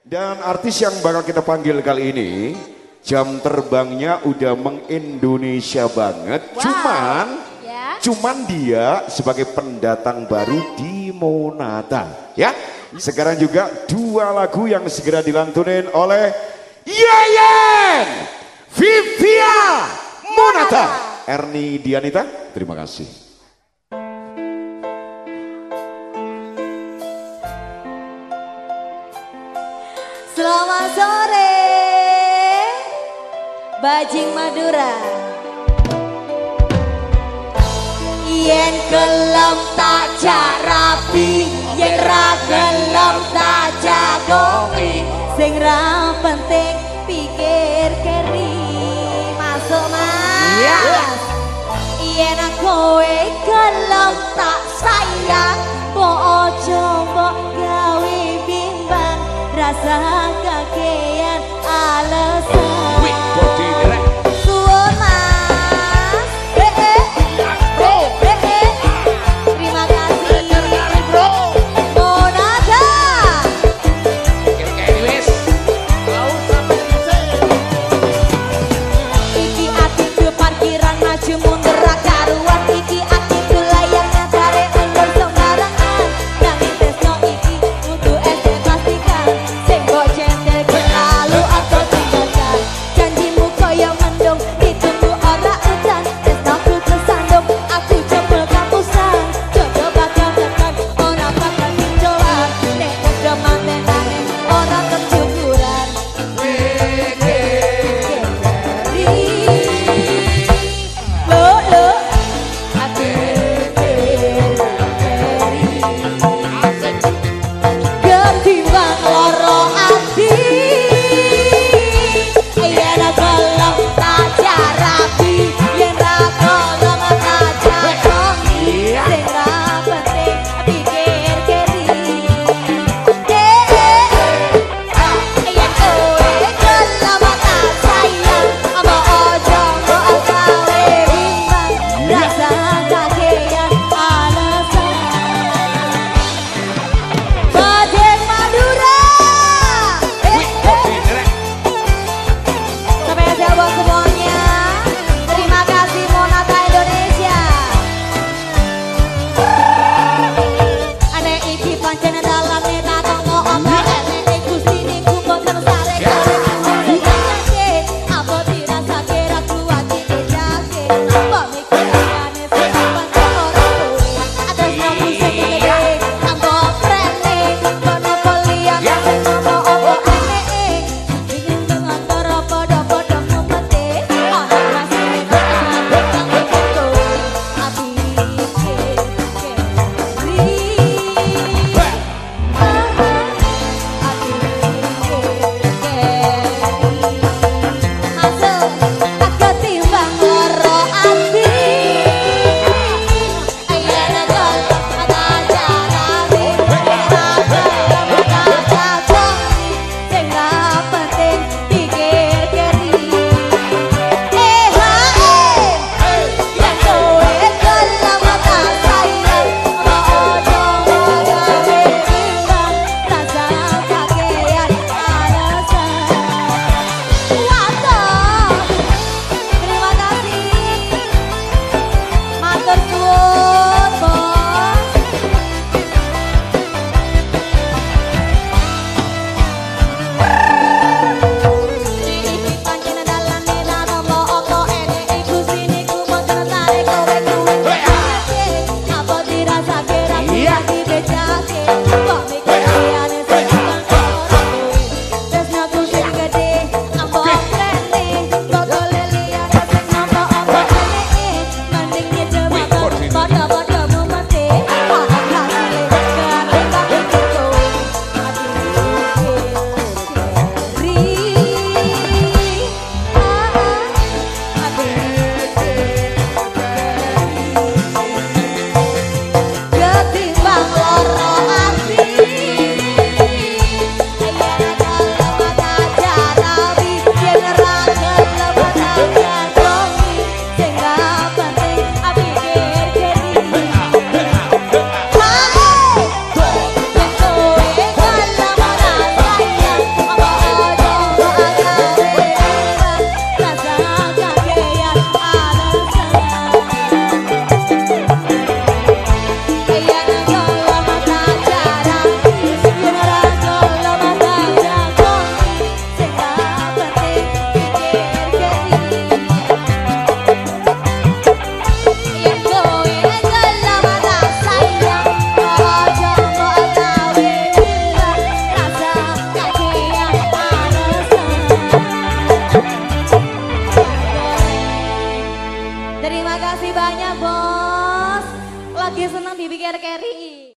Dan artis yang bakal kita panggil kali ini jam terbangnya udah mengindonesia banget. Wow. Cuman Ya. cuman dia sebagai pendatang baru di Monata, ya. Sekarang juga dua lagu yang segera dilantunin oleh Yayan Vivia Monata. Erni Dianita, terima kasih. Bajing Madura. Yen gelem tak jarapi, yen ra gelem tak jagowi, sing ra penting pikir keri. Masuk mas. Yes. Yen aku gelem tak sayang, mbok ojo mbok gawe bimbang, rasa kakean alasan. Thank you. Dipikir keri.